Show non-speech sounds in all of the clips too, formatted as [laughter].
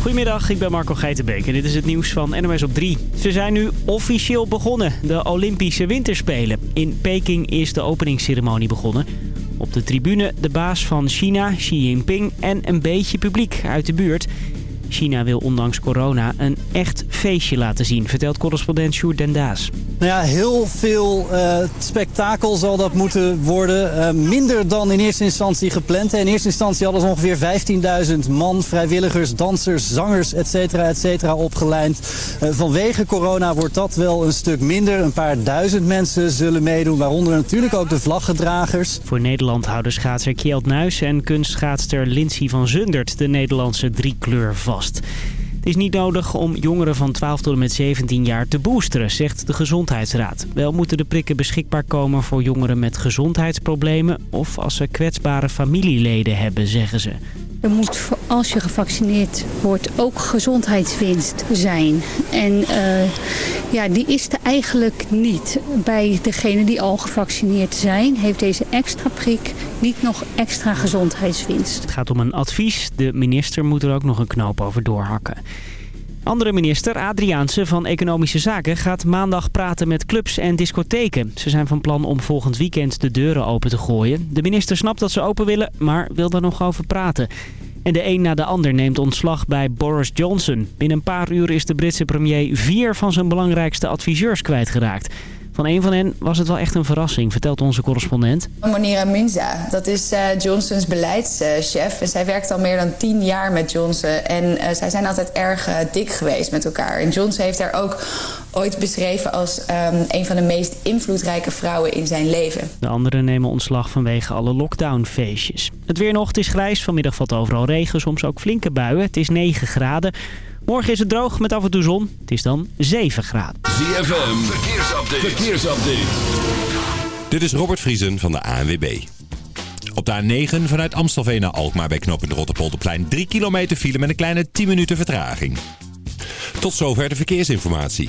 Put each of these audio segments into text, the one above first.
Goedemiddag, ik ben Marco Geitenbeek en dit is het nieuws van NOS op 3. Ze zijn nu officieel begonnen, de Olympische Winterspelen. In Peking is de openingsceremonie begonnen. Op de tribune de baas van China, Xi Jinping en een beetje publiek uit de buurt... China wil ondanks corona een echt feestje laten zien, vertelt correspondent Sjoerd Dendaas. Nou ja, heel veel uh, spektakel zal dat moeten worden. Uh, minder dan in eerste instantie gepland. In eerste instantie hadden ze ongeveer 15.000 man, vrijwilligers, dansers, zangers, et cetera, et cetera. Uh, vanwege corona wordt dat wel een stuk minder. Een paar duizend mensen zullen meedoen, waaronder natuurlijk ook de vlaggedragers. Voor Nederland houden schaatser Kjeld Nuis en kunstschaatster Lindsay van Zundert de Nederlandse driekleur vast. Het is niet nodig om jongeren van 12 tot en met 17 jaar te boosteren, zegt de Gezondheidsraad. Wel moeten de prikken beschikbaar komen voor jongeren met gezondheidsproblemen of als ze kwetsbare familieleden hebben, zeggen ze. Er moet als je gevaccineerd wordt ook gezondheidswinst zijn. En uh, ja, die is er eigenlijk niet. Bij degene die al gevaccineerd zijn, heeft deze extra prik niet nog extra gezondheidswinst. Het gaat om een advies. De minister moet er ook nog een knoop over doorhakken. Andere minister, Adriaanse van Economische Zaken, gaat maandag praten met clubs en discotheken. Ze zijn van plan om volgend weekend de deuren open te gooien. De minister snapt dat ze open willen, maar wil daar nog over praten. En de een na de ander neemt ontslag bij Boris Johnson. Binnen een paar uur is de Britse premier vier van zijn belangrijkste adviseurs kwijtgeraakt. Van een van hen was het wel echt een verrassing, vertelt onze correspondent. Monira Minza, dat is uh, Johnsons beleidschef. En zij werkt al meer dan tien jaar met Johnson. En uh, zij zijn altijd erg uh, dik geweest met elkaar. En Johnson heeft haar ook ooit beschreven als um, een van de meest invloedrijke vrouwen in zijn leven. De anderen nemen ontslag vanwege alle lockdownfeestjes. Het weer nog, het is grijs. Vanmiddag valt overal regen, soms ook flinke buien. Het is 9 graden. Morgen is het droog met af en toe zon. Het is dan 7 graden. ZFM, verkeersupdate. verkeersupdate. Dit is Robert Vriesen van de ANWB. Op de A9 vanuit Amstelveen naar Alkmaar bij knooppunt Rotterpolderplein 3 kilometer file met een kleine 10 minuten vertraging. Tot zover de verkeersinformatie.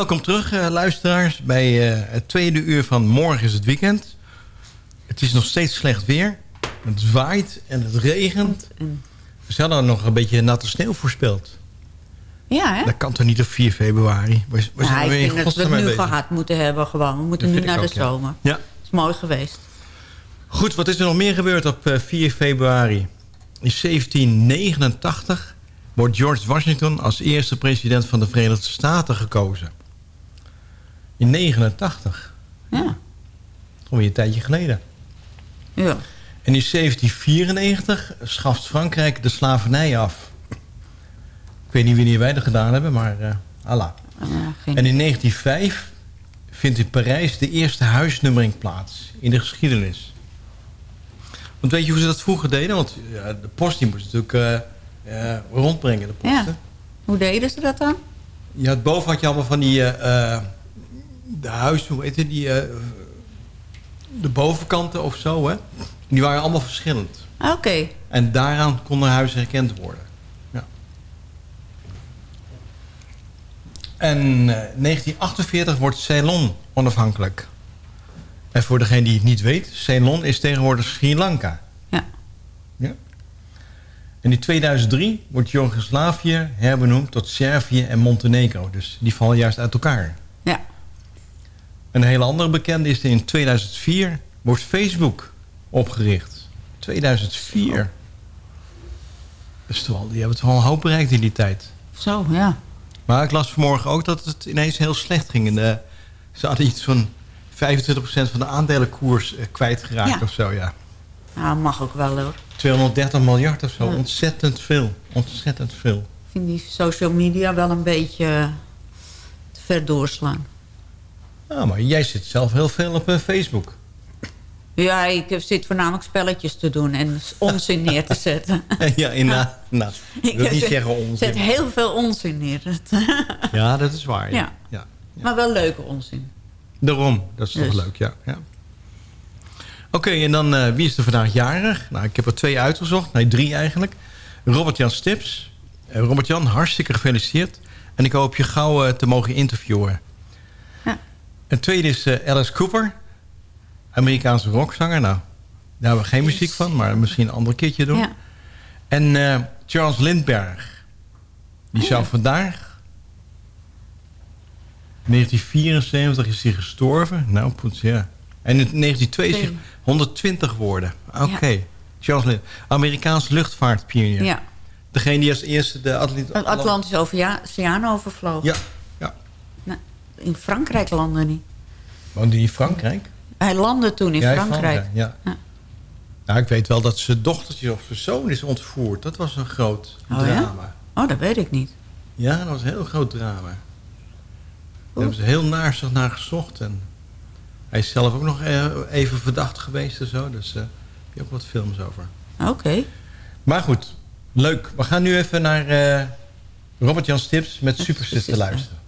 Welkom terug, eh, luisteraars, bij eh, het tweede uur van Morgen is het weekend. Het is nog steeds slecht weer. Het waait en het regent. Ze hadden nog een beetje natte sneeuw voorspeld. Ja, hè? Dat kan toch niet op 4 februari? Waar, waar Ja, zijn we ik dat we het nu bezig? gehad moeten hebben gewoon. We moeten Dat nu naar de ook, zomer. Ja. Het is mooi geweest. Goed, wat is er nog meer gebeurd op eh, 4 februari? In 1789 wordt George Washington als eerste president van de Verenigde Staten gekozen. In 89. Ja. Alweer een tijdje geleden. Ja. En in 1794 schaft Frankrijk de slavernij af. Ik weet niet wanneer wij dat gedaan hebben, maar eh Allah. Ja, En in 1905 vindt in Parijs de eerste huisnummering plaats in de geschiedenis. Want weet je hoe ze dat vroeger deden? Want ja, de post die moest natuurlijk eh, eh, rondbrengen, de posten. Ja. Hoe deden ze dat dan? Had boven had je allemaal van die... eh, eh, de huis, hoe heet het? Die, eh, de bovenkanten of zo, hè? Die waren allemaal verschillend. Oké. En daaraan konden huizen herkend worden. Ja. En eh, 1948 wordt Ceylon onafhankelijk. En voor degene die het niet weet... Ceylon is tegenwoordig Sri Lanka. Ja. ja. En in 2003 wordt Joegoslavië herbenoemd tot Servië en Montenegro. Dus die vallen juist uit elkaar. Ja. Een hele andere bekende is in 2004 wordt Facebook opgericht. 2004. Dus toch al, die hebben het wel een hoop bereikt in die tijd. Zo, ja. Maar ik las vanmorgen ook dat het ineens heel slecht ging. En, eh, ze hadden iets van 25% van de aandelenkoers eh, kwijtgeraakt Ja. of zo, ja. Nou, mag ook wel hoor. 230 miljard of zo. Ja. Ontzettend veel. Ontzettend veel. Ik vind die social media wel een beetje eh, te ver doorslaan. Ah, maar jij zit zelf heel veel op eh, Facebook. Ja, ik zit voornamelijk spelletjes te doen en onzin neer te zetten. [laughs] ja, inderdaad. [laughs] Nou, ik wil niet zet- zeggen zet onzin. heel veel onzin neer. [laughs] Ja, dat is waar. Ja. Ja. Ja. Maar wel leuke onzin. Daarom, dat is toch Dus. leuk, ja. ja. Oké, en dan eh, wie is er vandaag jarig? Nou, ik heb er twee uitgezocht. Nee, drie eigenlijk. Robert-Jan Stips. Eh, Robert-Jan, hartstikke gefeliciteerd. En ik hoop je gauw te mogen interviewen. Ja. En tweede is eh, Alice Cooper. Amerikaanse rockzanger. Nou, daar hebben we geen muziek van, maar misschien een ander keertje doen. Ja. En eh, Charles Lindbergh. Die Oh, zou ja. vandaag... 1974 is hij gestorven. Nou, poets, ja. En in 1972 Twee. 120 worden. Oké. Charles Lind, Amerikaans luchtvaartpionier. Ja. Degene die als eerste de Atlant Atlantische Oceaan overvloog. Ja, in Frankrijk landde hij. Woonde hij in Frankrijk? Hij landde toen in Ja, Frankrijk. ja. Ja. Nou, ik weet wel dat zijn dochtertje of zijn zoon is ontvoerd. Dat was een groot Oh, ja? drama. Oh, dat weet ik niet. Ja, dat was een heel groot drama. Daar hebben ze heel naarstig naar gezocht. En hij is zelf ook nog eh, even verdacht geweest en zo. Dus eh heb je ook wat films over. Oké. Maar goed, leuk. We gaan nu even naar eh, Robert-Jan Stips met Supersister luisteren.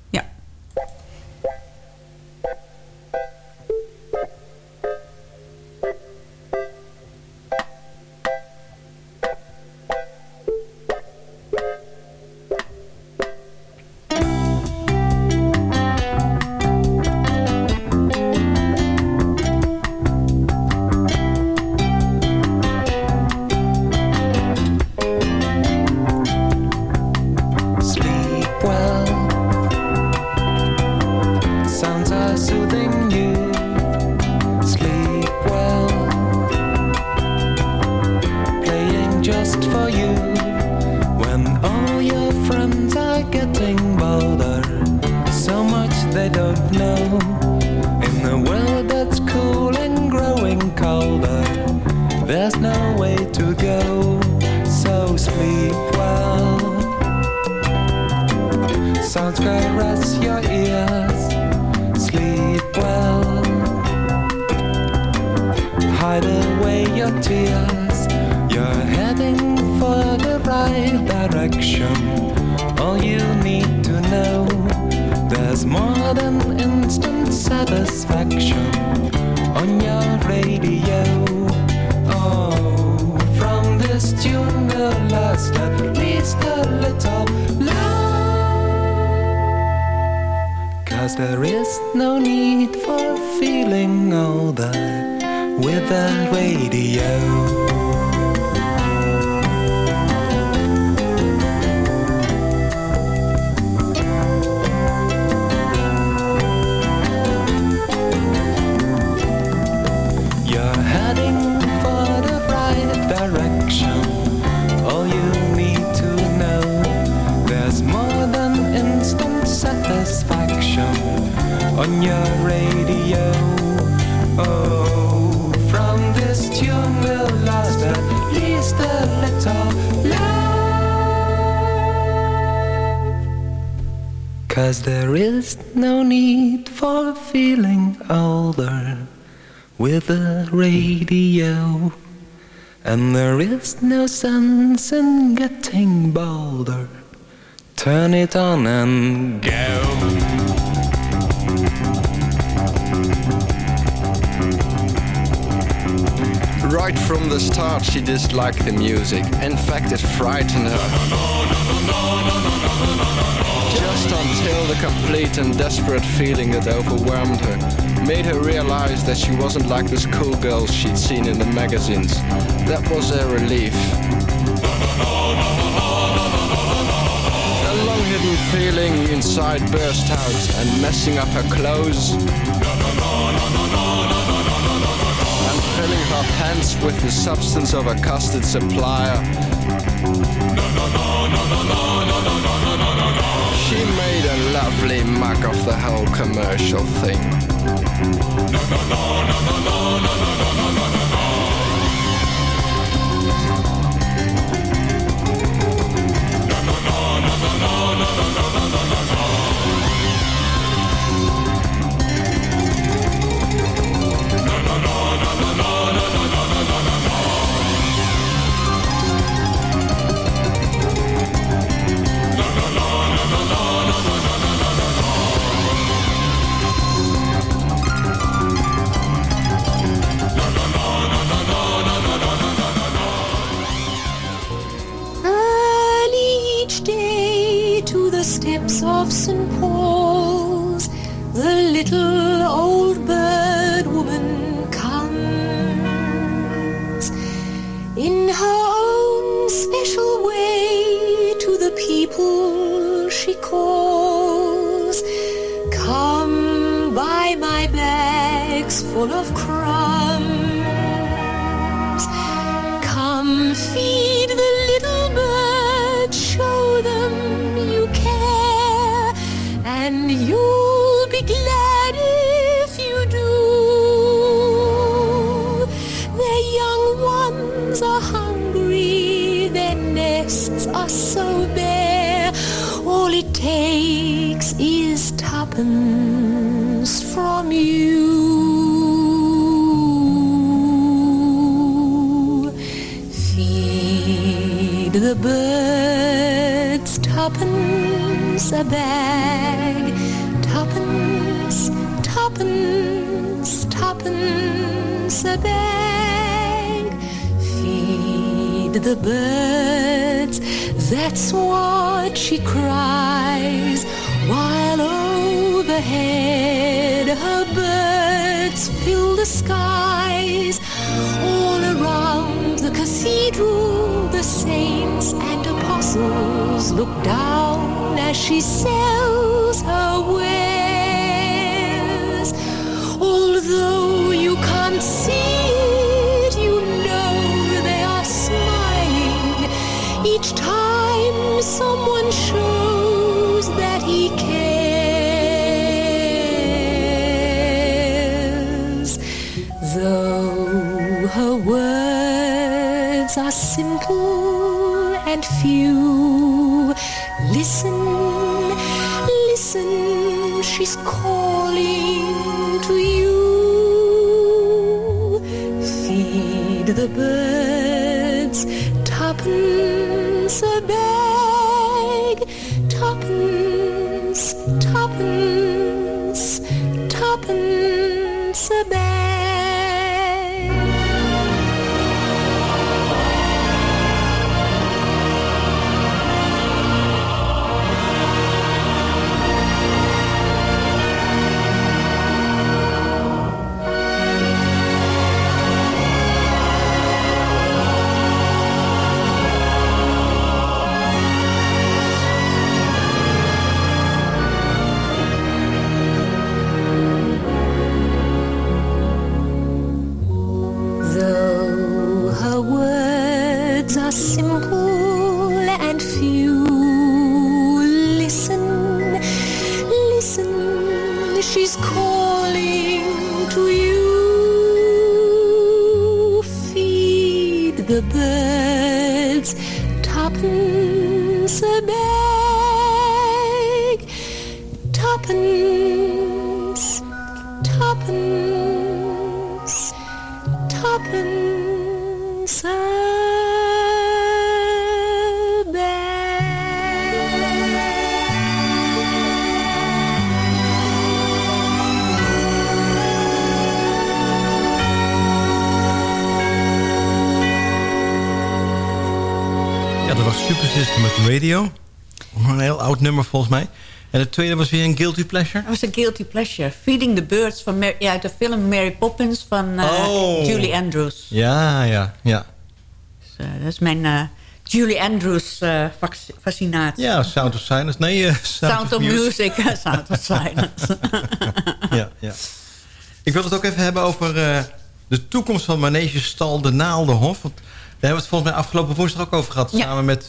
Caress your ears. Sleep well. Hide away your tears. You're heading for the right direction. All you need to know. There's more than instant satisfaction on your radio. Oh, from this tune will last at least a little. Cause there is no need for feeling older with a radio. Cause there is no need for feeling older with a radio. And there is no sense in getting bolder. Turn it on and go. Right from the start, she disliked the music. In fact, it frightened her. Just until the complete and desperate feeling that overwhelmed her made her realize that she wasn't like the schoolgirls she'd seen in the magazines. That was a relief. A long hidden feeling inside burst out and messing up her clothes. And filling her pants with the substance of a custard supplier. She made a lovely mug of the whole commercial thing. No, no, no, no, no, no, no, no, no, no, no, no. No, no, no, no, no, no, no, no, no, no. soft and you look down as she sells her wares. Although you can't see it, you know they are smiling each time someone shows that he cares. Though her words are simple and few, sabes. Volgens mij. En het tweede was weer een Guilty Pleasure. Dat was een guilty pleasure. Feeding the Birds van ja, uit de film Mary Poppins van eh, Oh. Julie Andrews. Ja, ja, ja. Dus, eh, dat is mijn eh, Julie Andrews fascinatie. Ja, Sound of Silence. Nee, Sound, Sound of Music, Sound of Silence. [laughs] ja, ja. Ik wil het ook even hebben over de toekomst van Manege Stal de Naaldenhof. Want daar hebben we het volgens mij afgelopen woensdag ook over gehad. Ja. Samen met,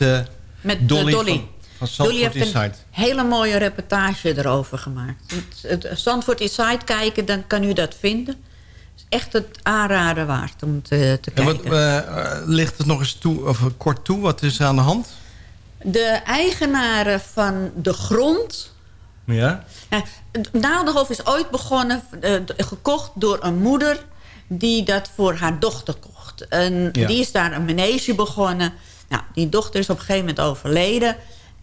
Met Dolly, Dolly. van, van Inside. een hele mooie reportage erover gemaakt. Het, het Zandvoort Inside kijken, dan kan u dat vinden. Is echt het aanraden waard om te, te En kijken. wat, eh, eh, ligt het nog eens toe, of eh, kort toe? Wat is er aan de hand? De eigenaren van de grond... Ja? Nou, Naaldenhof is ooit begonnen, eh, gekocht door een moeder... die dat voor haar dochter kocht. En Ja. die is daar een manege begonnen. Nou, die dochter is op een gegeven moment overleden.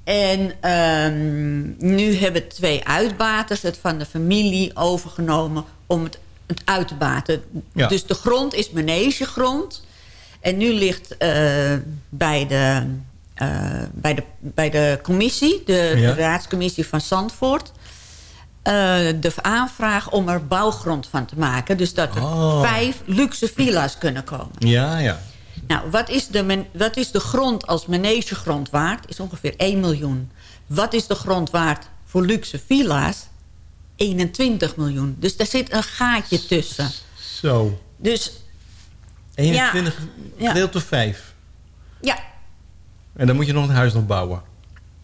En ehm, nu hebben twee uitbaters het van de familie overgenomen... om het, het uit te baten. Ja. Dus de grond is manegegrond. En nu ligt eh, bij, de, eh, bij, de, bij de commissie, de, Ja. de raadscommissie van Zandvoort... eh, de aanvraag om er bouwgrond van te maken. Dus dat er Oh. vijf luxe villa's kunnen komen. Ja, ja. Nou, wat is, de, wat is de grond als manegegrond waard? Is ongeveer 1 miljoen. Wat is de grond waard voor luxe villa's? 21 miljoen. Dus daar zit een gaatje tussen. Zo. Dus 21 Ja. gedeeld door 5. ja, En dan moet je nog een huis nog bouwen.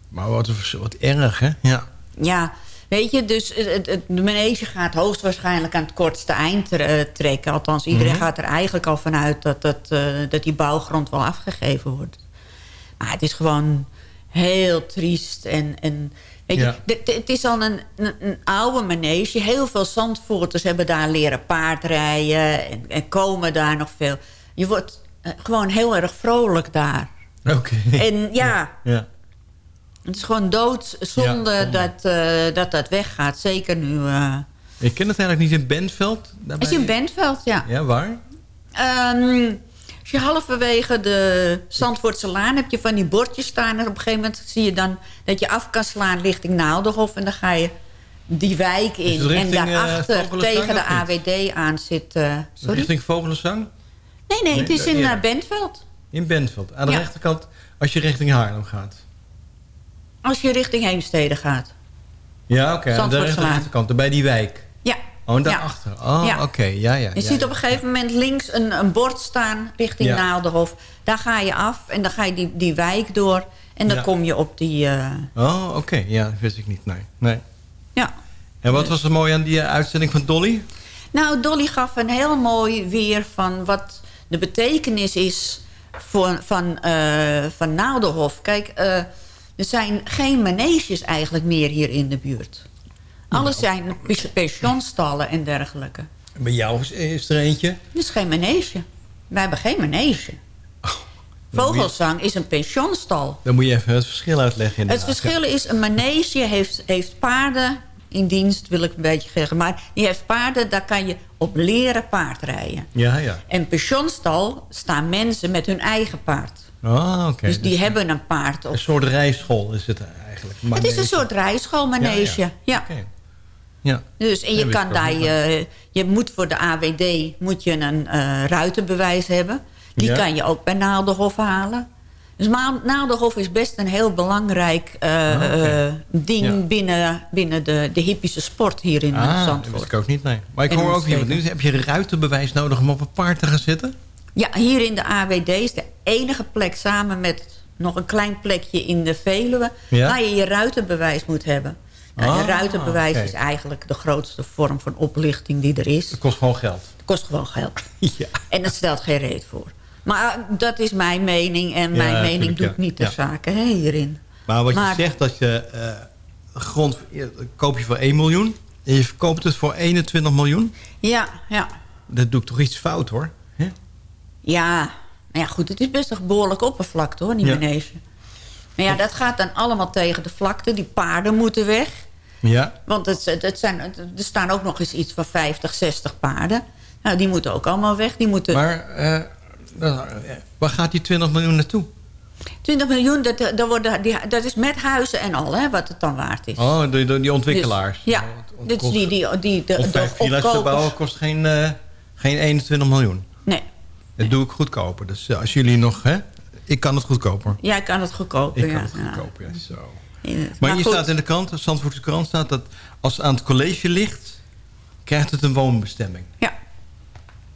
Maar wat, wat erg, hè? Ja. Ja, weet je, dus het, het, het- de manege gaat hoogstwaarschijnlijk aan het kortste eind eh, trekken. Althans, iedereen Mhm. gaat er eigenlijk al vanuit dat, dat, eh, dat die bouwgrond wel afgegeven wordt. Maar het is gewoon heel triest. En, en weet je, Ja. het is al een, een, een oude manege. Heel veel zandvoorters hebben daar leren paardrijden en, en komen daar nog veel. Je wordt eh, gewoon heel erg vrolijk daar. Oké. En ja, Ja. Het is gewoon doodzonde Ja, dat, eh, dat dat weggaat. Zeker nu. eh Ik ken het eigenlijk niet in Bentveld. het is in Bentveld, ja. Ja, waar? Ehm, als je halverwege de Zandvoortse Laan heb je van die bordjes staan. En op een gegeven moment zie je dan dat je af kan slaan richting Naaldenhof. En dan ga je die wijk Is in. en eh, daarachter tegen de? AWD aan zit... eh, sorry? Richting Vogelenzang? Nee, nee, het is in Bentveld. In Bentveld. Aan de Ja. rechterkant, als je richting Haarlem gaat. Als je richting Heemstede gaat. Ja, oké. aan de Zandvoortse rechter- Laan. rechterkant, bij die wijk. Ja. Oh, en Ja. daarachter. Oh, Ja. oké. Ja, ja. Je ja, ziet op een gegeven moment links een, een bord staan richting Ja. Naaldenhof. Daar ga je af en dan ga je die, die wijk door. En dan kom je op die... eh, Oh, oké. Ja, dat wist ik niet. Nee. nee. Ja. En wat was er mooi aan die eh, uitzending van Dolly? Nou, Dolly gaf een heel mooi weer van wat de betekenis is voor, van, eh van Naaldenhof. Kijk, er zijn geen maneges eigenlijk meer hier in de buurt. Alles zijn pe- pensionstallen en dergelijke. En Bij jou is, er eentje. Het is geen manege. Wij hebben geen manege. Vogelzang is een pensionstal. Dan moet je even het verschil uitleggen. Het verschil is, een manege heeft, heeft paarden in dienst, wil ik een beetje zeggen. Maar die heeft paarden, daar kan je op leren paardrijden. Ja, ja. En pensionstal staan mensen met hun eigen paard. Oh, oké. dus die hebben een paard op. Een soort rijschool is het eigenlijk. Het is een soort rijschoolmanege. Ja, Ja, ja. Ja. Dus, en Dat je kan daar, je, je moet voor de AWD moet je een eh, ruitenbewijs hebben. Die Ja. kan je ook bij Naaldenhof halen. Dus Naaldenhof is best een heel belangrijk eh, Ah, eh, ding Ja. binnen, binnen de, de hippische sport hier in Ah, dat Zandvoort. wist ik ook niet, nee. Maar ik En hoor ook hier, omstreken. nu heb je ruitenbewijs nodig om op een paard te gaan zitten? Ja, hier in de AWD is de enige plek samen met nog een klein plekje in de Veluwe... Ja? waar je je ruitenbewijs moet hebben. Nou, Ah, de ruitenbewijs is eigenlijk de grootste vorm van oplichting die er is. Het kost gewoon geld. Het kost gewoon geld. [laughs] Ja. En het stelt geen reet voor. Maar eh, dat is mijn mening. En Ja, mijn mening doet ja. niet ter Ja. zake hè, hierin. Maar wat Maar- je zegt, dat je eh, grond eh, koop je voor 1 miljoen... en je verkoopt het voor 21 miljoen... Ja, ja. dat doe ik toch iets fout, hoor. Hè? Ja, nou ja, goed. Het is best een behoorlijk oppervlakte, hoor, die Ja. Maar ja, dat gaat dan allemaal tegen de vlakte. Die paarden moeten weg. Ja. Want het, het, zijn, er staan ook nog eens iets van 50, 60 paarden. Nou, die moeten ook allemaal weg. Die moeten... Maar eh, eh, waar gaat die 20 miljoen naartoe? 20 miljoen, dat, dat, worden, die, dat is met huizen en al, hè, wat het dan waard is. Oh, die, die, ontwikkelaars. Dus, ja, dus die, die, die, de, vijf villa's opkopers- bouwen kost geen, eh, geen 21 miljoen. Nee. Dat doe ik goedkoper. Dus eh, als jullie nog... Hè, ik kan het goedkoper. Jij kan het goedkoper, Ik kan ja. het ja. goedkoper, ja. Zo. Ja, Maar, hier goed. staat in de krant, de Zandvoortse krant staat... dat als het aan het college ligt, krijgt het een woonbestemming. Ja.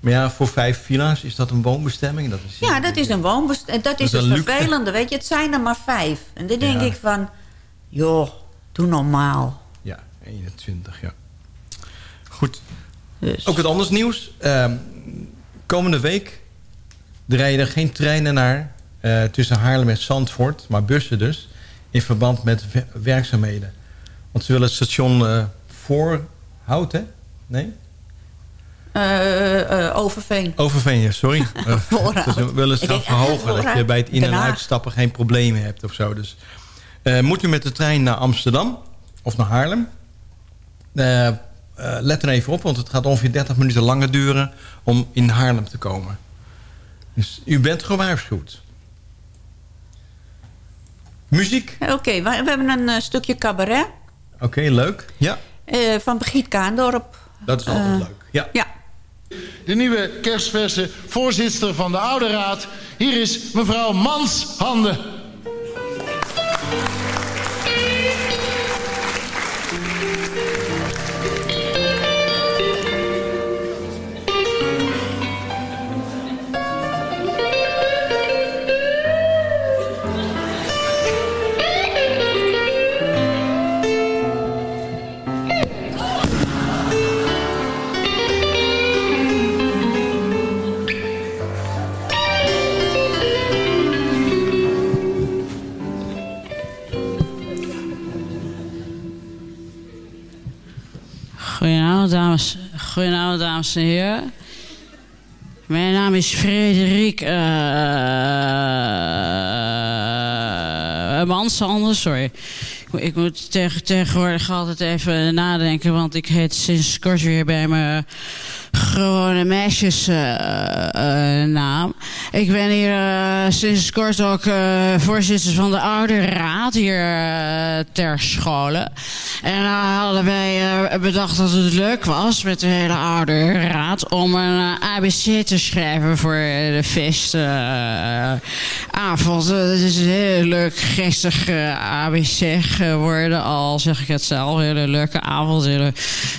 Maar ja, voor vijf villa's is dat een woonbestemming? Dat is, Ja, dat is een woonbestemming. Dat is Dat is het een luxe. vervelende, weet je. Het zijn er maar vijf. En dan denk Ja. ik van... joh, doe normaal. Ja, 21, ja. Goed. Dus. Ook wat anders nieuws. Ehm, komende week er rijden er geen treinen naar eh, tussen Haarlem en Zandvoort, maar bussen dus, in verband met we- werkzaamheden. Want ze willen het station eh Voorhout, hè? Nee? Eh, eh, Overveen. Overveen, ja, sorry. [laughs] Eh, Voorhout. dus we willen het eh, verhogen, dat je bij het in- en uitstappen geen problemen hebt of zo. Dus, eh, moet u met de trein naar Amsterdam of naar Haarlem? Eh, eh, let er even op, want het gaat ongeveer 30 minuten langer duren om in Haarlem te komen. Dus u bent gewaarschuwd. Muziek. Oké, we, we hebben een eh, stukje cabaret Oké, leuk. Ja, eh, van Brigitte Kaandorp. dat is altijd Eh, leuk. Ja. Ja. De nieuwe kerstverse voorzitter van de Oude Raad. Hier is mevrouw Mans Goedenavond, dames, goedenavond, dames en heren. Mijn naam is Frederik uh, Mansander, sorry. Ik, moet- ik moet tegen, tegenwoordig altijd even nadenken, want ik heet sinds kort weer bij mijn gewone meisjesnaam. ik ben hier eh, sinds kort ook eh, voorzitter van de Oude Raad hier eh, ter schole. En nou hadden wij eh, bedacht dat het leuk was met de hele Oude Raad om een eh, ABC te schrijven voor eh, de feestavond. Het is een hele leuk, geestig eh, ABC geworden, al zeg ik het zelf. Een hele leuke avond, een hele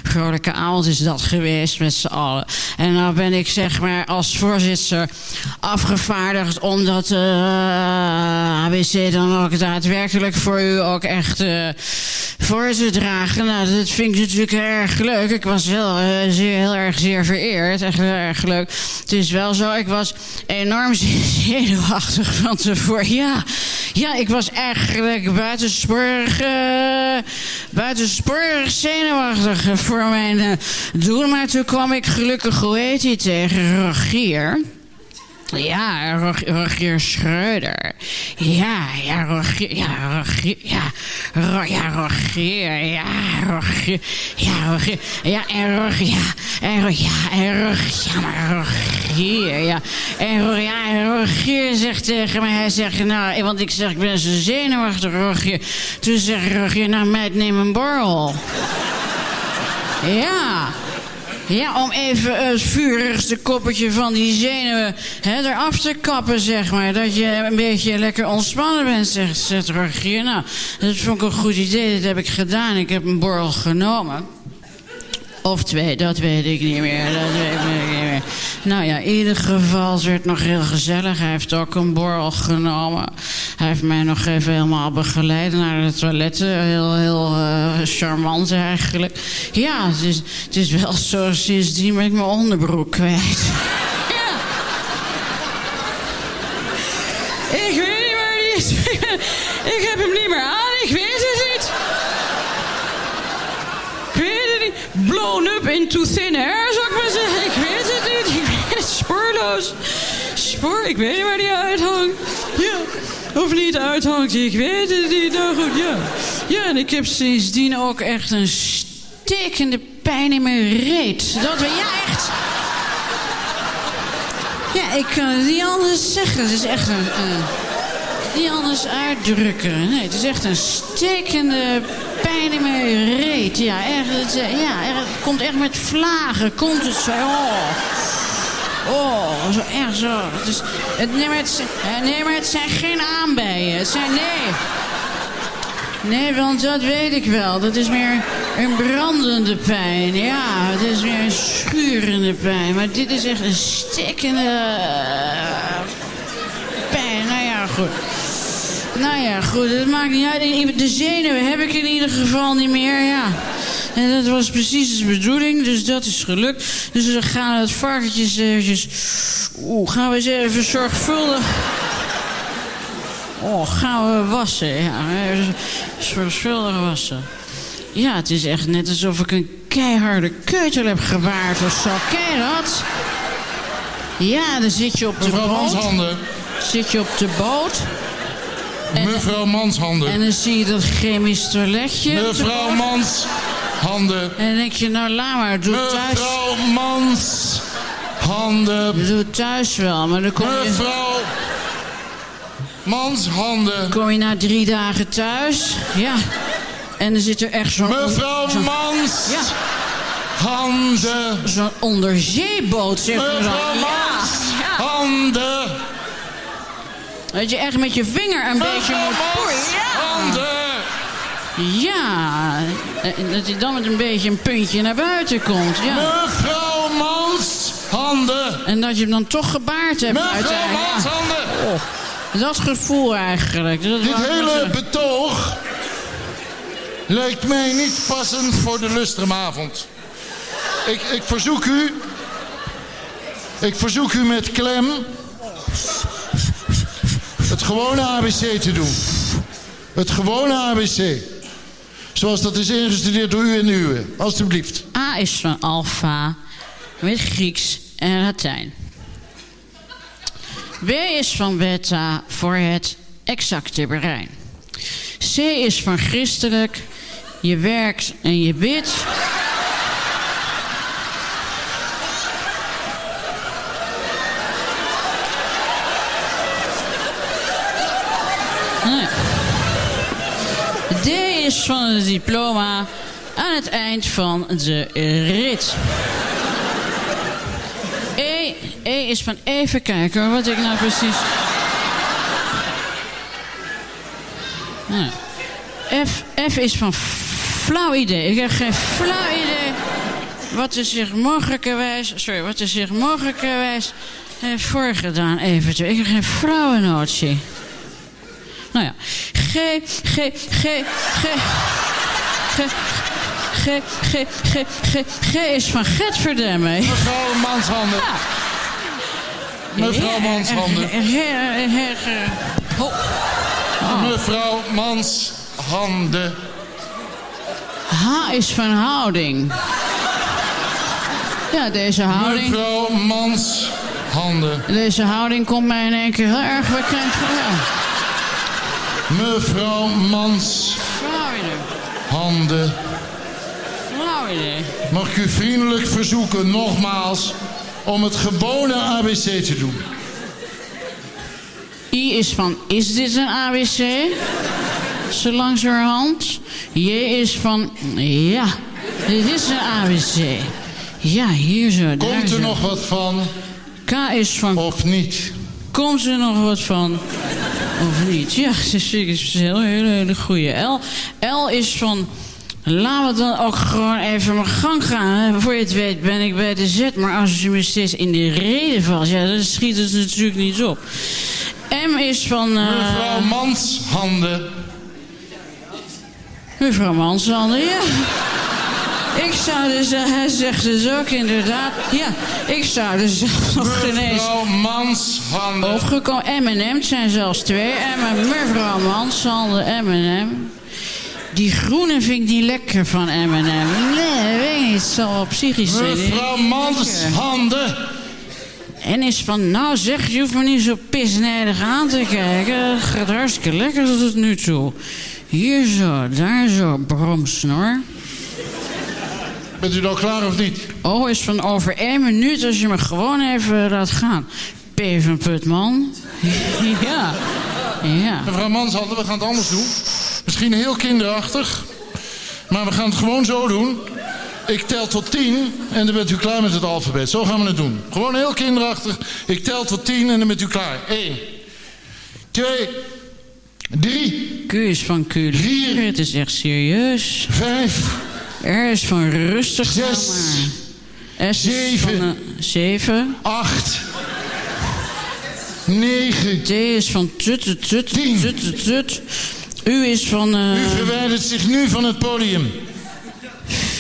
vrolijke avond is dat geweest met z'n allen. En nou ben ik zeg maar als voorzitter afgevaardigd om dat eh, ABC dan ook daadwerkelijk voor u ook echt eh, voor te dragen. Nou, dat vind ik natuurlijk erg leuk. Ik was heel, eh, zeer, heel erg zeer vereerd. Echt heel erg leuk. Het is wel zo, ik was enorm [laughs] zenuwachtig van tevoren. Ja, ja ik was eigenlijk buitensporig, eh buitensporig zenuwachtig voor mijn doel. Maar toen kwam ik gelukkig, hoe heet hij, tegen Rogier. Ja, Rog- Rogier Schreuder. Ja, ja, Rogier, ja, Rogier, ja, ja, Rogier, ja, Rogier, ja, Rogier, ja, en Rogier, ja, en Ro- ja, en Rogier, ja, maar Rogier, ja, en en Rogier zegt tegen mij, hij zegt, nou, want ik zeg, ik ben zo zenuwachtig, Rogier. Toen zegt Rogier, nou, meid, neem een borrel. Ja. Ja, om even het vurigste koppetje van die zenuwen hè, eraf te kappen, zeg maar. Dat je een beetje lekker ontspannen bent, zegt, zegt. Nou, dat vond ik een goed idee, dat heb ik gedaan. Ik heb een borrel genomen. Of twee, dat weet ik niet meer. Dat weet ik niet meer. Nou ja, in ieder geval, werd nog heel gezellig. Hij heeft ook een borrel genomen. Hij heeft mij nog even helemaal begeleid naar de toiletten. Heel, heel eh, charmant eigenlijk. Ja, het is, het is wel zo, sindsdien ben ik mijn onderbroek kwijt. Ja. Ik weet niet waar die is. ik heb hem niet meer aan, ik weet het niet. Ik weet het niet. Blown up into thin air, zou ik maar zeggen. Ik weet het niet. Ik weet het spoorloos. Spoor, ik weet niet waar die uithangt. Ja. Of niet uithangt, ik weet het niet. Nou goed, ja. Ja, en ik heb sindsdien ook echt een stekende pijn in mijn reet. Dat we, ja, echt. Ja, ik kan het niet anders zeggen. Het is echt een... niet anders uitdrukken. Nee, het is echt een stekende pijn in mijn reet. Ja, echt, eh, ja, het komt echt met vlagen. Komt het zo. Oh, oh zo echt zo. Het het, nee, maar het, eh, nee, maar het zijn geen aanbijen. Het zijn, nee. Nee, want dat weet ik wel. Dat is meer een brandende pijn. Ja, het is meer een schurende pijn. Maar dit is echt een stikkende eh, pijn. Nou ja, goed. Nou ja, goed, het maakt niet uit. De zenuwen heb ik in ieder geval niet meer, ja. En dat was precies de bedoeling, dus dat is gelukt. Dus we gaan het varkentjes eventjes... Oeh, gaan we eens even zorgvuldig... Oh, gaan we wassen, ja. Zorgvuldig wassen. Ja, het is echt net alsof ik een keiharde keutel heb gewaard of zo. Ken dat? Ja, dan zit je op de Mevrouw boot. Manshanden. Zit je op de boot. Mevrouw Manshanden. En dan zie je dat chemisch toiletje. Mevrouw. Manshanden. En dan denk je, nou laat maar, doe thuis. Mevrouw Manshanden. Doe thuis wel, maar dan kom je... Mevrouw Manshanden. Kom je na drie dagen thuis. Ja. En dan zit er echt zo'n... Mevrouw zo'n- Mans. Ja. Handen. Zo'n onderzeeboot, zeg maar dan. Mevrouw Ja. Mans. Handen. Dat je echt met je vinger een beetje moet poeien. Ja. Handen. Ja. En dat hij dan met een beetje een puntje naar buiten komt. Ja. Mevrouw Mans. Handen. En dat je hem dan toch gebaard hebt Mevrouw uiteindelijk. Mans. Handen. Dat gevoel eigenlijk. Dat Dit hele betoog lijkt mij niet passend voor de lustrumavond. Ik, ik verzoek u... Ik verzoek u met klem... het gewone ABC te doen. Het gewone ABC. Zoals dat is ingestudeerd door u en uwe. Alsjeblieft. A is van alfa met Grieks en Latijn. B is van beta voor het exacte brein. C is van christelijk. Je werkt en je bidt. Het diploma aan het eind van de rit. E, e is van even kijken wat ik nou precies... Nou, F, is van flauw idee. Ik heb geen flauw idee wat er zich mogelijkerwijs... Sorry, wat er zich mogelijkerwijs heeft voorgedaan eventueel. Ik heb geen flauwe notie. Nou ja. G, G, G, G, G, G, G, G, G, G is van Getverdemme. Mevrouw Manshanden. Mevrouw Manshanden. Mevrouw Manshanden. H is van houding. Ja, deze houding. Mevrouw Manshanden. Deze houding komt mij in één keer heel erg bekend voor. Ja. Mevrouw Mans. Handen. Mag ik u vriendelijk verzoeken, nogmaals, om het gewone ABC te doen? I is van, is dit een ABC? Zo langzamerhand. J is van, ja, dit is een ABC. Ja, hier zo, daar Komt zo. er nog wat van? K is van... Of niet? Komt er nog wat van? Of niet? Ja, dat is een hele, hele goeie. L, L is van Laten we dan ook gewoon even mijn gang gaan. Voor je het weet ben ik bij de Z. Maar als je me steeds in de reden valt, ja, dan schiet het natuurlijk niet op. M is van... eh, Mevrouw Manshanden. Mevrouw Manshanden, ja. Ik zou dus, eh, hij zegt dus ook inderdaad, ja, ik zou dus zelf nog geen eens Mevrouw Manshanden. opgekomen. M&M, het zijn zelfs twee M. Mevrouw Manshanden, M&M. Die groene vind ik niet lekker van M&M. Nee, weet niet, het zal wel psychisch zijn. Mevrouw Manshanden. En is van, nou zeg, je hoeft me niet zo pisnijdig aan te kijken. Het gaat hartstikke lekker tot nu toe. Hier zo, daar zo, bromsnor. Bent u nou klaar of niet? Oh, is van over één minuut als je me gewoon even laat gaan. P van Putman. [laughs] ja. Ja. Mevrouw Manshanden, we gaan het anders doen. Misschien heel kinderachtig. Maar we gaan het gewoon zo doen. Ik tel tot tien en dan bent u klaar met het alfabet. Zo gaan we het doen. Gewoon heel kinderachtig. Ik tel tot tien en dan bent u klaar. Eén. Twee. Drie. Q is van Q. Vier. Het is echt serieus. Vijf. R is van rustig. Zes. S is van... eh, zeven. Acht. Negen. T is van tut, tut, tut, tut. U is van... eh, U verwijdert zich nu van het podium.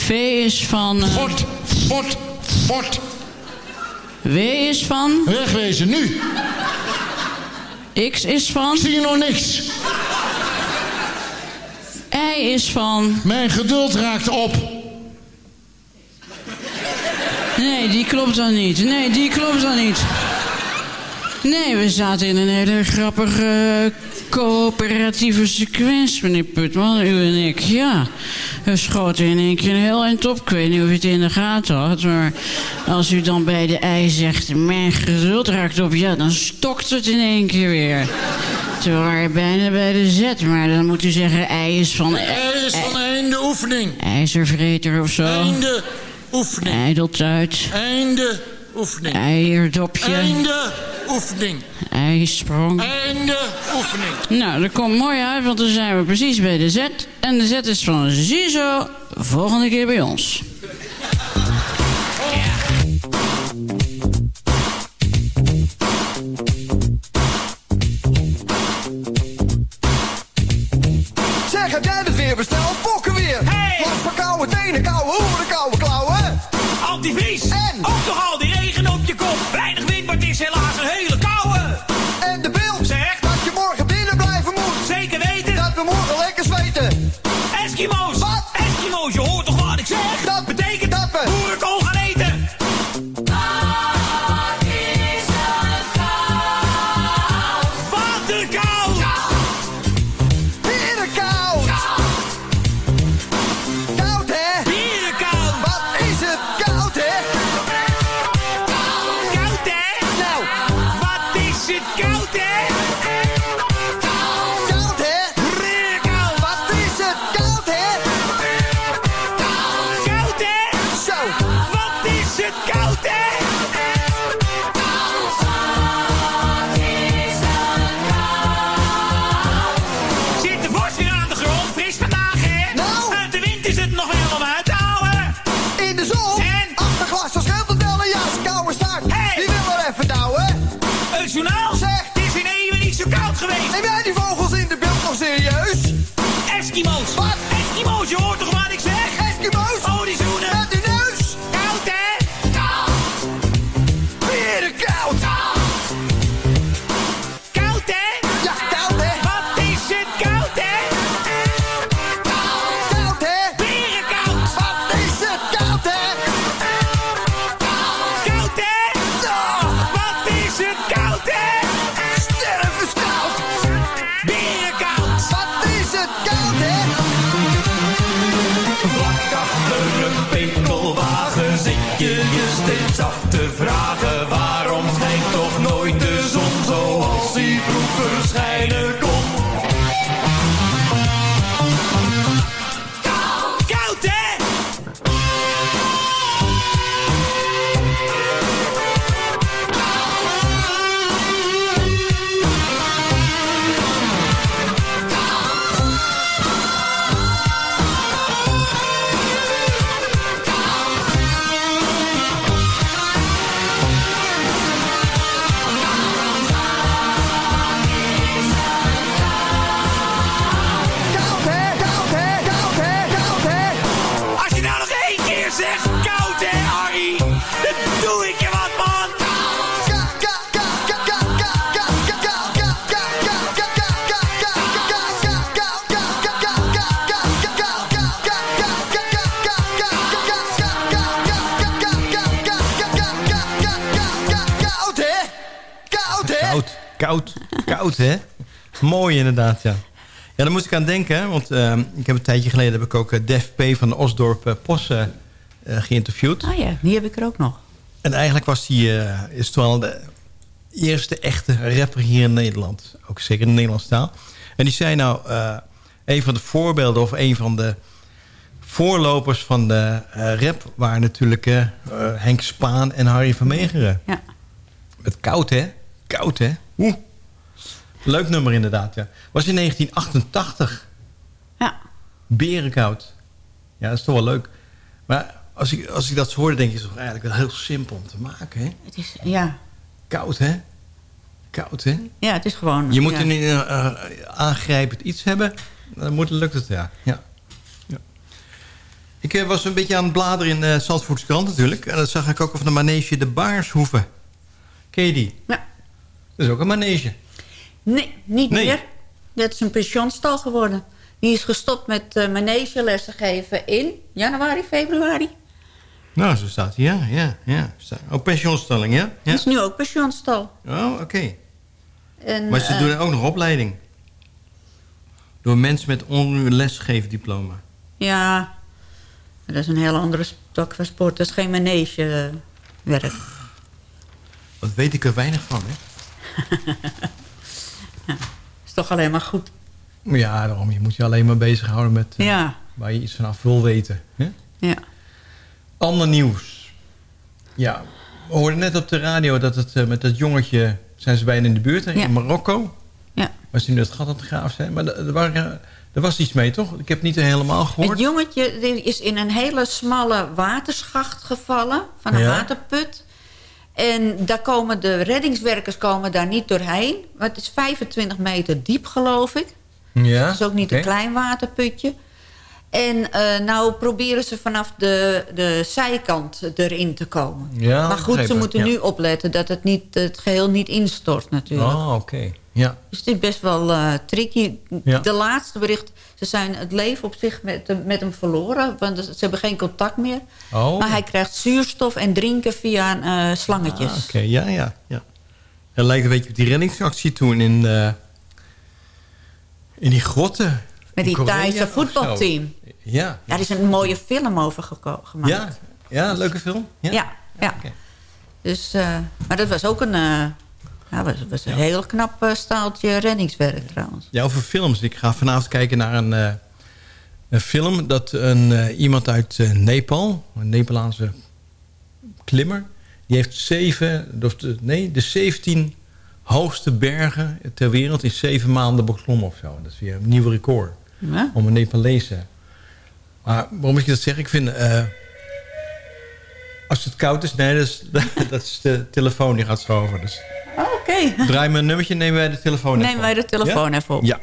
V is van... eh, Fort, fort, fort. W is van... Wegwezen, nu. X is van... Zie je nog niks? Is van... Mijn geduld raakt op. Nee, die klopt dan niet. Nee, die klopt dan niet. Nee, we zaten in een hele grappige coöperatieve sequence, meneer Putman, u en ik. Ja, we schoten in één keer een heel eind op. Ik weet niet of u het in de gaten had, maar als u dan bij de ei zegt... mijn geduld raakt op, ja, dan stokt het in één keer weer. Toen waren we bijna bij de Z, maar dan moet u zeggen... ei is van... Er is van einde oefening. IJzervreter of zo. Einde oefening. Ijdeltuit. Einde oefening. Eierdopje. Einde oefening. IJsprong. Einde oefening. Nou, dat komt mooi uit, want dan zijn we precies bij de Z. En de Z is van Ziezo. Volgende keer bij ons. Weer besteld? Fokken weer! Hey! Last van koude tenen, koude hoeren, koude Tuesday. is koud, hè, Dat doe ik je wat, man! Koud, koud, koud, hè? Mooi inderdaad, ja. Ja, daar moest ik aan denken, want ehm, ik heb een tijdje geleden heb ik ook eh, Def P van de Osdorp eh, Posse geïnterviewd. Oh ja, die heb ik er ook nog. En eigenlijk was hij eh, is het wel de eerste echte rapper hier in Nederland. Ook zeker in de Nederlandse taal. En die zei nou, eh, een van de voorbeelden of een van de voorlopers van de eh, rap... waren natuurlijk eh, eh, Henk Spaan en Harry van Meegeren. Ja. Met koud, hè? Koud, hè? Oeh. Leuk nummer inderdaad, ja. Was in 1988. Ja. Berenkoud. Ja, dat is toch wel leuk. Maar als ik, als ik dat zo hoorde, denk je toch eigenlijk wel heel simpel om te maken, hè? Het is, ja. Koud, hè? Koud, hè? ja, het is gewoon... Je moet ja. een uh, aangrijpend iets hebben. Dan moet, lukt het, ja. ja. ja. Ik eh, was een beetje aan het bladeren in de uh, Zandvoortse krant natuurlijk. En dat zag ik ook van de manege De Baarshoeven. Ken je die? Ja. Dat is ook een manege. Nee, niet Nee. meer. Dat is een pensionstal geworden. Die is gestopt met uh, manegelessen geven in januari, februari. Nou, zo staat hij, ja. ja, ja. Oh, pensioenstalling, ja? ja? Het is nu ook pensioenstal. Oh, oké. Maar ze eh, doen ook nog opleiding. Door mensen met lesgeefdiploma. Ja, maar dat is een heel andere stok van sport. Dat is geen manegewerk. Wat weet ik er weinig van, hè? [laughs] is toch alleen maar goed. Ja, daarom. Je moet je alleen maar bezighouden met uh, Ja. waar je iets vanaf wil weten. Hè? Ja. Ander nieuws. Ja, we hoorden net op de radio dat het uh, met dat jongetje... zijn ze bijna in de buurt, hè, Ja. in Marokko. Ja. Waar ze nu het gat aan het graven zijn. Maar er, waren, er was iets mee, toch? Ik heb het niet helemaal gehoord. Het jongetje is in een hele smalle waterschacht gevallen. Van een Ja. waterput. En daar komen de reddingswerkers komen daar niet doorheen. Maar het is 25 meter diep, geloof ik. Ja, Het is ook niet een klein waterputje. En eh, nou proberen ze vanaf de, de zijkant erin te komen. Ja, maar goed, ze moeten ja. nu opletten dat het, niet, het geheel niet instort natuurlijk. Oh, oké. Ja. Dus het is best wel eh, tricky. Ja. De laatste bericht, ze zijn het leven op zich met, hem- met hem verloren. Want ze hebben geen contact meer. Oh. Maar hij krijgt zuurstof en drinken via eh, slangetjes. Ah, Oké, ja, ja, ja. Dat lijkt een beetje op die reddingsactie toen in, eh, in die grotten. Met die Thaise voetbalteam. Ja. Ja, er is een mooie film over gemaakt. Ja, ja, leuke film. Ja. Ja, ja. Dus, eh, maar dat was ook een, eh, ja, was, was een heel knap eh, staaltje reddingswerk trouwens. Ja, over films. Ik ga vanavond kijken naar een, een film... dat een, iemand uit Nepal, een Nepalaanse klimmer... die heeft zeven, of de, nee, de 17 hoogste bergen ter wereld... in zeven maanden beklommen of zo. Dat is weer een nieuw record. Ja. Om een Nepalese. Maar waarom ik dat zeg? Ik vind... eh, als het koud is... Nee, dat is, [laughs] dat is de telefoon die gaat zo over. Dus Oké. draai me een nummertje, nemen wij de telefoon even Nemen wij de telefoon Ja? even op. Ja.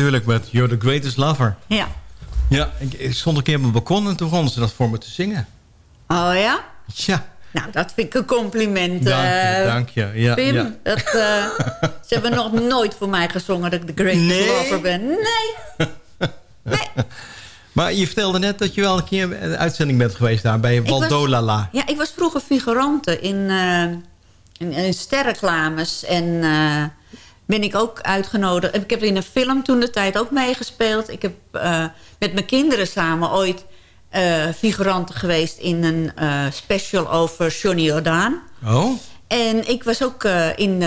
Natuurlijk met You're the Greatest Lover. Ja. Ja, ik, stond een keer op mijn balkon en toen begonnen ze dat voor me te zingen. Oh ja? Ja. Nou, dat vind ik een compliment. Dank je, eh, dank je. Ja, Pim, ja. Dat, eh, [laughs] ze hebben nog nooit voor mij gezongen dat ik de greatest Nee? lover ben. [laughs] Nee. Maar je vertelde net dat je wel een keer een uitzending bent geweest daar bij Waldolala. Ja, ik was vroeger figurante in, eh in, in sterreclames. En ben ik ook uitgenodigd. Ik heb in een film toen de tijd ook meegespeeld. Ik heb eh, met mijn kinderen samen ooit figurante geweest... in een eh, special over Johnny Jordaan. Oh? En ik was ook in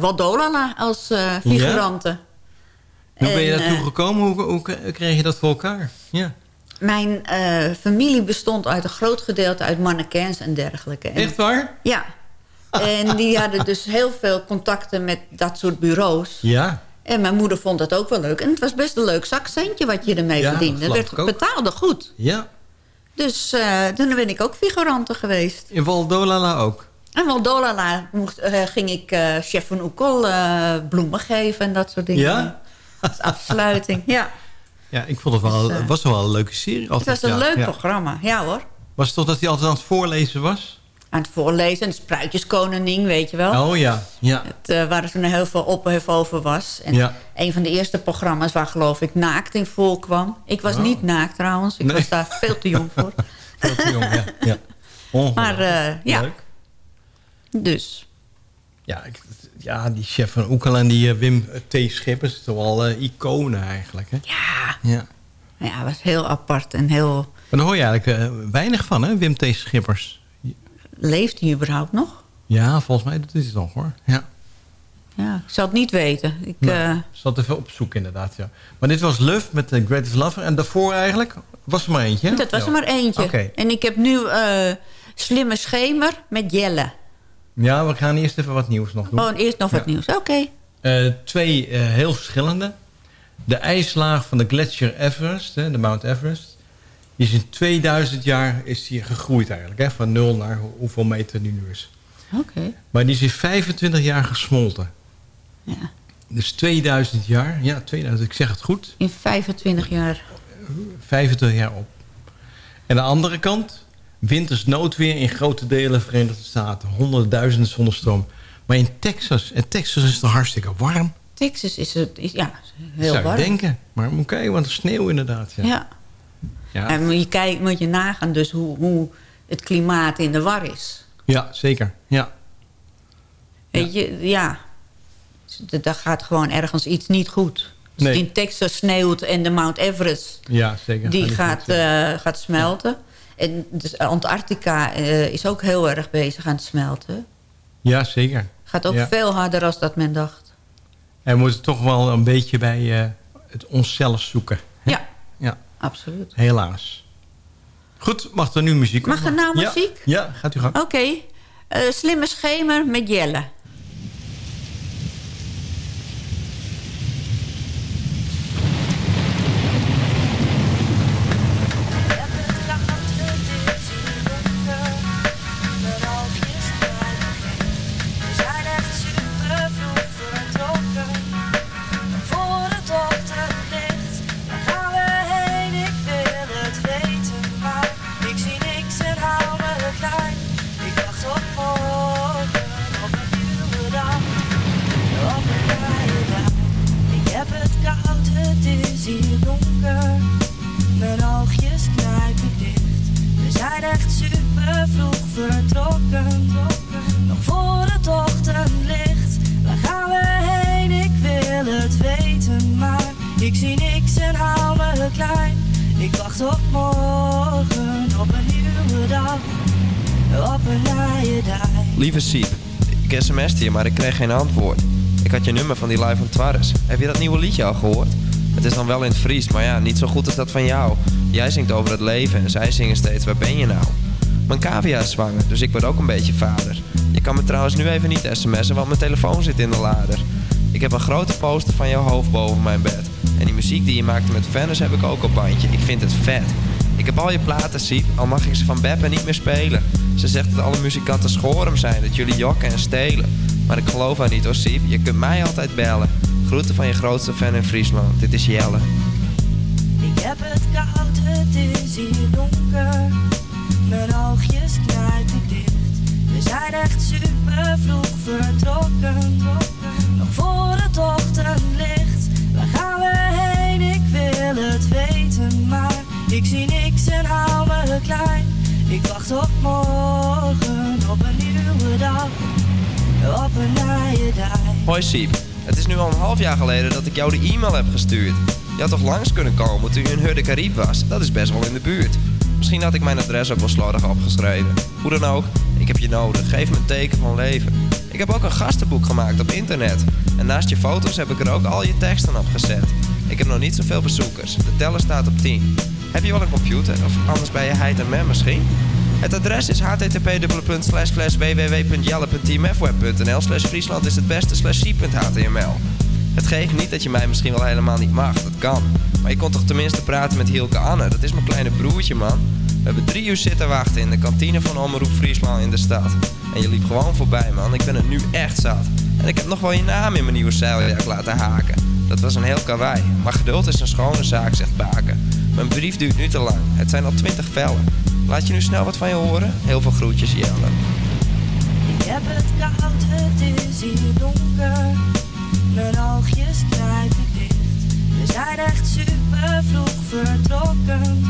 Waldolala als figurante. Hoe ben je daartoe gekomen? Hoe, hoe kreeg je dat voor elkaar? Ja. Mijn familie bestond uit een groot gedeelte uit mannequins en dergelijke. En, Echt waar? Ja. En die hadden dus heel veel contacten met dat soort bureaus. Ja. En mijn moeder vond dat ook wel leuk. En het was best een leuk zakcentje wat je ermee Ja, verdiende. dat Het werd betaalde goed. Ja. Dus eh, toen ben ik ook figurante geweest. In Waldolala ook? En wel Dolala moest, eh, ging ik eh, chef van Oekol eh, bloemen geven en dat soort dingen. Ja? Als afsluiting, ja. Ja, ik vond het wel, Dus, eh, het was wel een leuke serie Het altijd. was een ja. leuk Ja. programma, ja hoor. Was het toch dat hij altijd aan het voorlezen was? Aan het voorlezen, de spruitjeskoningin, weet je wel. Oh ja, ja. Het, eh, waar er toen heel veel ophef over was. En Ja. een van de eerste programma's waar geloof ik naakt in voorkwam. Ik was Oh. niet naakt trouwens. Ik Nee. was daar veel te jong voor. [laughs] Veel te jong, ja. ja. Maar eh, ja, Leuk. dus. Ja, ik, ja, die chef van Oekel en die eh, Wim T. Schippers... is toch wel iconen eigenlijk, hè? Ja. ja. Ja, was heel apart en heel... Maar daar hoor je eigenlijk weinig van, hè? Wim T. Schippers. Leeft hij überhaupt nog? Ja, volgens mij doet hij het nog, hoor. Ja. Ja, ik zal het niet weten. Ik, Nou, eh, ik zal het even opzoeken, inderdaad, ja. Maar dit was Love met The Greatest Lover. En daarvoor eigenlijk was er maar eentje, hè? dat was er maar eentje. En ik heb nu eh, Slimme Schemer met Jelle. Ja, we gaan eerst even wat nieuws nog doen. Gewoon eerst nog wat nieuws. Oké. Eh, twee eh, heel verschillende. De ijslaag van de Gletscher Everest, de Mount Everest... die is in 2000 jaar is die gegroeid eigenlijk. Hè, van nul naar hoe- hoeveel meter die nu is. Oké. Maar die is in 25 jaar gesmolten. Ja. Dus 2000 jaar, ja, 2000, ik zeg het goed. In 25 jaar. 25 jaar op. En de andere kant, winters noodweer in grote delen Verenigde Staten. Honderdduizenden zonnestroom. Maar in Texas, en Texas is het hartstikke warm. Texas is het, is, ja, heel zou warm. je denken. Maar moet kijken, want er sneeuw inderdaad. Ja. Ja. Ja. En moet je, kijken, moet je nagaan dus hoe, hoe het klimaat in de war is. Ja, zeker. Ja. Weet je, ja. Daar gaat gewoon ergens iets niet goed. Nee. het in Texas sneeuwt en de Mount Everest... Ja, zeker. die Gaat ja. eh, gaat smelten. En dus Antarctica eh, is ook heel erg bezig aan het smelten. Ja, zeker. Gaat ook Ja. veel harder dan dat men dacht. En we moeten toch wel een beetje bij eh, het onszelf zoeken. Absoluut. helaas. Goed, mag er nu muziek Mag er nou muziek? Ja, gaat u gang. Oké. Eh, slimme schemer met Jelle. Antwoord. Ik had je nummer van die live van Twarres. Heb je dat nieuwe liedje al gehoord? Het is dan wel in het Fries, maar ja, niet zo goed als dat van jou. Jij zingt over het leven en zij zingen steeds, waar ben je nou? Mijn cavia is zwanger, dus ik word ook een beetje vader. Je kan me trouwens nu even niet sms'en, want mijn telefoon zit in de lader. Ik heb een grote poster van jouw hoofd boven mijn bed. En die muziek die je maakte met Venus heb ik ook op bandje. Ik vind het vet. Ik heb al je platen, Siep, al mag ik ze van Beppe niet meer spelen. Ze zegt dat alle muzikanten schorum zijn, dat jullie jokken en stelen. Maar ik geloof haar niet hoor, Siep, je kunt mij altijd bellen. Groeten van je grootste fan in Friesland. Dit is Jelle. Ik heb het koud, het is hier donker. Mijn oogjes knijp ik dicht. We zijn echt super vroeg vertrokken. Nog voor het ochtendlicht. Waar gaan we heen? Ik wil het weten, maar ik zie niks en hou klein. Ik wacht op morgen, op een nieuwe dag. Hoi Siep, het is nu al een half jaar geleden dat ik jou de e-mail heb gestuurd. Je had toch langs kunnen komen toen je in Hurde Caribe was? Dat is best wel in de buurt. Misschien had ik mijn adres ook wel slordig opgeschreven. Hoe dan ook, ik heb je nodig. Geef me een teken van leven. Ik heb ook een gastenboek gemaakt op internet. En naast je foto's heb ik er ook al je teksten op gezet. Ik heb nog niet zoveel bezoekers. De teller staat op 10. Heb je wel een computer? Of anders bij je heid en mem misschien? Het adres is http www.jelle.teamfweb.nl slash Friesland is het beste slash. Het geeft niet dat je mij misschien wel helemaal niet mag, dat kan. Maar je kon toch tenminste praten met Hielke Anne, dat is mijn kleine broertje man. We hebben drie uur zitten wachten in de kantine van Omroep Friesland in de stad. En je liep gewoon voorbij man, ik ben er nu echt zat. En ik heb nog wel je naam in mijn nieuwe zeiljak laten haken. Dat was een heel kawaii, maar geduld is een schone zaak, zegt Baken. Mijn brief duurt nu te lang, het zijn al twintig vellen. Laat je nu snel wat van je horen? Heel veel groetjes, Jelle. Ik heb het koud, het is hier donker. Mijn oogjes knijp ik dicht. We zijn echt super vroeg vertrokken.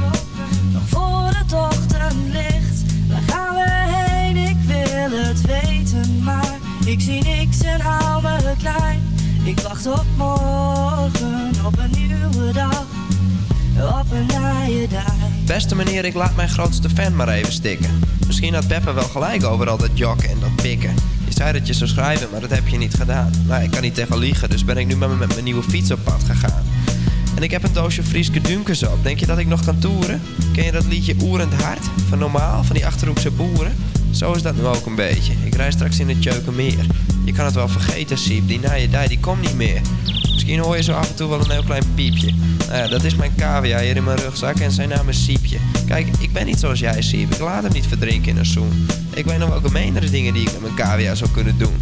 Nog voor het ochtendlicht. Waar gaan we heen? Ik wil het weten, maar ik zie niks en hou me klein. Ik wacht op morgen, op een nieuwe dag. Op een nieuwe dag. Beste meneer, ik laat mijn grootste fan maar even stikken. Misschien had Beppe wel gelijk over al dat jokken en dat pikken. Je zei dat je zou schrijven, maar dat heb je niet gedaan. Nou, ik kan niet tegen liegen, dus ben ik nu met, met mijn nieuwe fiets op pad gegaan. En ik heb een doosje Frieske Dunkers op. Denk je dat ik nog kan toeren? Ken je dat liedje Oerend Hart? Van Normaal, van die Achterhoekse boeren? Zo is dat nu ook een beetje. Ik rij straks in het Tjeukenmeer. Je kan het wel vergeten, Siep. Die na je dij, die komt niet meer. Misschien hoor je zo af en toe wel een heel klein piepje. Nou ja, dat is mijn cavia hier in mijn rugzak en zijn naam is Siepje. Kijk, ik ben niet zoals jij, Siep. Ik laat hem niet verdrinken in een zoen. Ik weet nog welke menere dingen die ik met mijn cavia zou kunnen doen.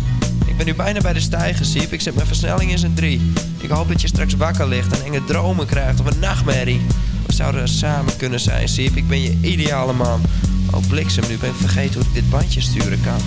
Ik ben nu bijna bij de stijger, Siep. Ik zet mijn versnelling in zijn drie. Ik hoop dat je straks wakker ligt en enge dromen krijgt of een nachtmerrie. We zouden samen kunnen zijn, Siep. Ik ben je ideale man. Oh, bliksem, nu ben ik vergeten hoe ik dit bandje sturen kan.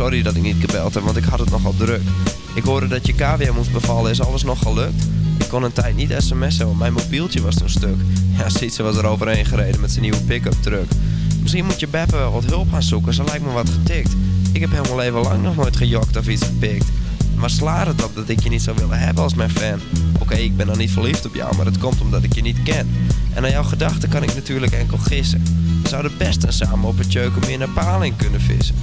Sorry dat ik niet gebeld heb, want ik had het nogal druk. Ik hoorde dat je cavia moest bevallen, is alles nog gelukt? Ik kon een tijd niet sms'en, want mijn mobieltje was toen stuk. Ja, Sietse was er overheen gereden met zijn nieuwe pick-up truck. Misschien moet je Beppe wel wat hulp gaan zoeken, ze lijkt me wat getikt. Ik heb helemaal leven lang nog nooit gejokt of iets gepikt. Maar slaat het op dat ik je niet zou willen hebben als mijn fan? Oké, ik ben dan niet verliefd op jou, maar dat komt omdat ik je niet ken. En naar jouw gedachten kan ik natuurlijk enkel gissen. We zouden best en samen op het meer naar paling kunnen vissen.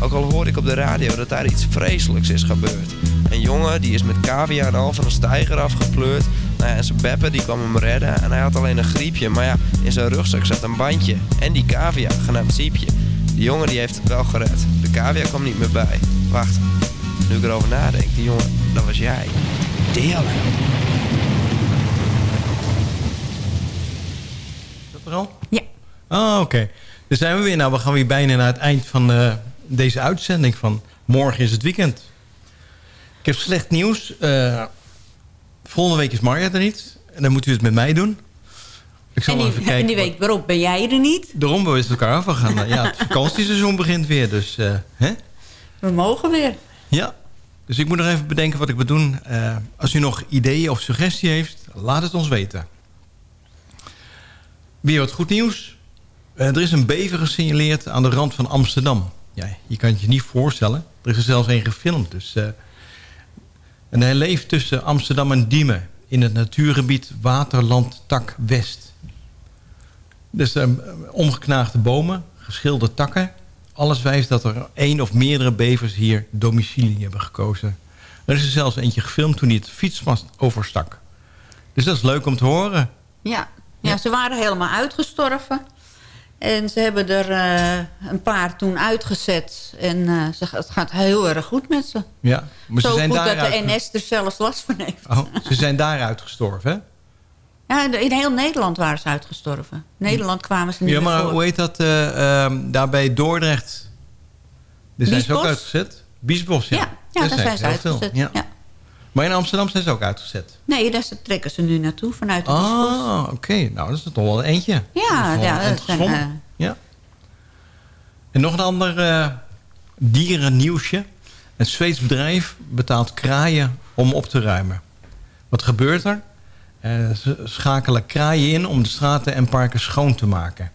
Ook al hoor ik op de radio dat daar iets vreselijks is gebeurd. Een jongen die is met cavia en al van een steiger afgepleurd. Nou ja, en zijn beppe die kwam hem redden en hij had alleen een griepje. Maar ja, in zijn rugzak zat een bandje. En die cavia, genaamd Siepje. Die jongen die heeft het wel gered. De cavia kwam niet meer bij. Wacht, nu ik erover nadenk, die jongen, dat was jij. Delen. dat er al? Ja. Oh, oké. Dan zijn we weer. Nou, we gaan weer bijna naar het eind van eh, deze uitzending van Morgen is het weekend. Ik heb slecht nieuws. Eh, volgende week is Marja er niet. En dan moet u het met mij doen. Ik zal En die, even kijken. en die week waarop ben jij er niet? Daarom we elkaar afgegaan. [laughs] ja, het vakantieseizoen begint weer. Dus, eh, hè? We mogen weer. Ja. Dus ik moet nog even bedenken wat ik moet doen. Eh, als u nog ideeën of suggestie heeft, laat het ons weten. Weer wat goed nieuws. Er is een bever gesignaleerd aan de rand van Amsterdam. Ja, je kan het je niet voorstellen. Er is er zelfs een gefilmd. Dus, eh, en hij leeft tussen Amsterdam en Diemen... in het natuurgebied Waterland Tak West. Dus eh, omgeknaagde bomen, geschilderde takken. Alles wijst dat er één of meerdere bevers hier domicilie hebben gekozen. Er is er zelfs eentje gefilmd toen hij het fietsmast overstak. Dus dat is leuk om te horen. Ja, ja ze waren helemaal uitgestorven. En ze hebben er eh, een paar toen uitgezet. En eh, ze, het gaat heel erg goed met ze. Ja, maar Zo ze zijn goed dat de NS er zelfs last van heeft. Oh, ze zijn daaruit gestorven, hè? Ja, in heel Nederland waren ze uitgestorven. Nederland kwamen ze niet Ja, maar voor. hoe heet dat? ehm, daar bij Dordrecht. Daar zijn ze ook uitgezet. Biesbos, ja. Ja, ja, daar zijn ze veel, uitgezet. Ja. Ja. Maar in Amsterdam zijn ze ook uitgezet. Nee, daar trekken ze nu naartoe vanuit de. Ah, oké. Nou, dat is toch wel een eentje. Dat Ja, wel ja dat zijn, eh, ja. En nog een ander eh dierennieuwsje. Een Zweeds bedrijf betaalt kraaien om op te ruimen. Wat gebeurt er? Eh, ze schakelen kraaien in om de straten en parken schoon te maken.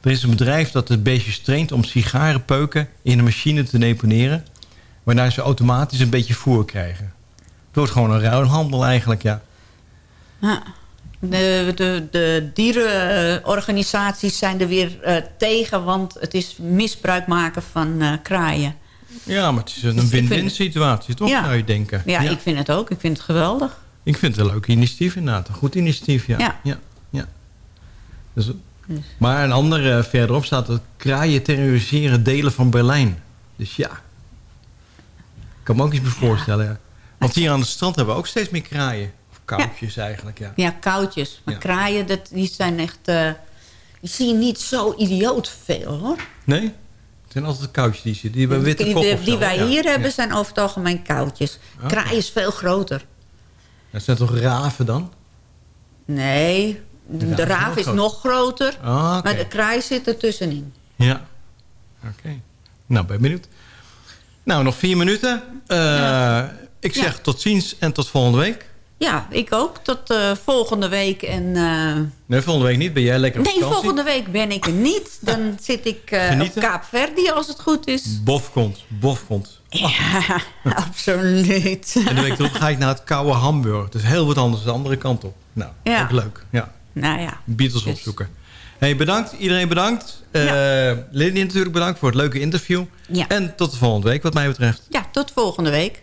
Er is een bedrijf dat de beestjes traint om sigarenpeuken in een machine te deponeren. Waarna ze automatisch een beetje voer krijgen. Het wordt gewoon een ruilhandel eigenlijk, ja. Ja. De, de, de dierenorganisaties zijn er weer eh, tegen, want het is misbruik maken van eh, kraaien. Ja, maar het is Dus een ik win-win vind- situatie, toch? Ja. Zou je denken. Ja, ik vind het ook. Ik vind het geweldig. Ik vind het een leuk initiatief inderdaad. Een goed initiatief, ja. Ja. ja. ja. Dus, maar een ander eh, verderop staat dat kraaien terroriseren delen van Berlijn. Dus ja. Ik kan me ook iets bij voorstellen. Want hier aan het strand hebben we ook steeds meer kraaien. Of koudjes eigenlijk, ja. Ja, koudjes. Maar Ja. kraaien, dat, die zijn echt... eh, die zie je niet zo idioot veel, hoor. Nee? Het zijn altijd koudjes die zitten. Die hebben een witte die, kop die- die wij Ja. hier hebben zijn over het algemeen koudjes. Kraai is veel groter. Dat zijn toch raven dan? Nee, de, raaf de is raaf nog is groter. nog groter. Ah. Maar de kraai zit er tussenin. Ja. Oké. Nou, ben benieuwd. Nou, nog vier minuten. Eh, Ik zeg Ja. tot ziens en tot volgende week. Ja, ik ook. Tot eh, volgende week. En, eh, Nee, volgende week niet. Ben jij lekker op nee, vakantie? volgende week ben ik er niet. Dan [laughs] zit ik eh, op Genieten? Kaap Verdi als het goed is. Bof komt. Bof komt. Ja, [laughs] absoluut. En de week erop ga ik naar het koude Hamburg. Is heel wat anders de andere kant op. Nou, Ja. ook leuk. Ja. Nou ja. Beatles opzoeken. Hey, bedankt. Iedereen bedankt. Lily natuurlijk bedankt voor het leuke interview. Ja. En tot de volgende week wat mij betreft. Ja, tot volgende week.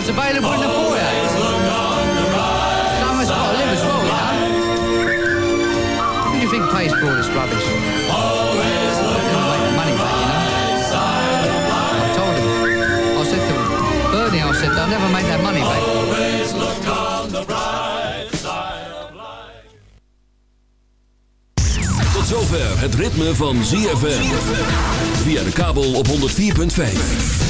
Record's available in the got to live as well, you know. Do you think pays this rubbish? Always look make the money you told him. I said to Bernie, I they'll never make that money back. Tot zover het ritme van ZFM. Via de kabel op 104.5.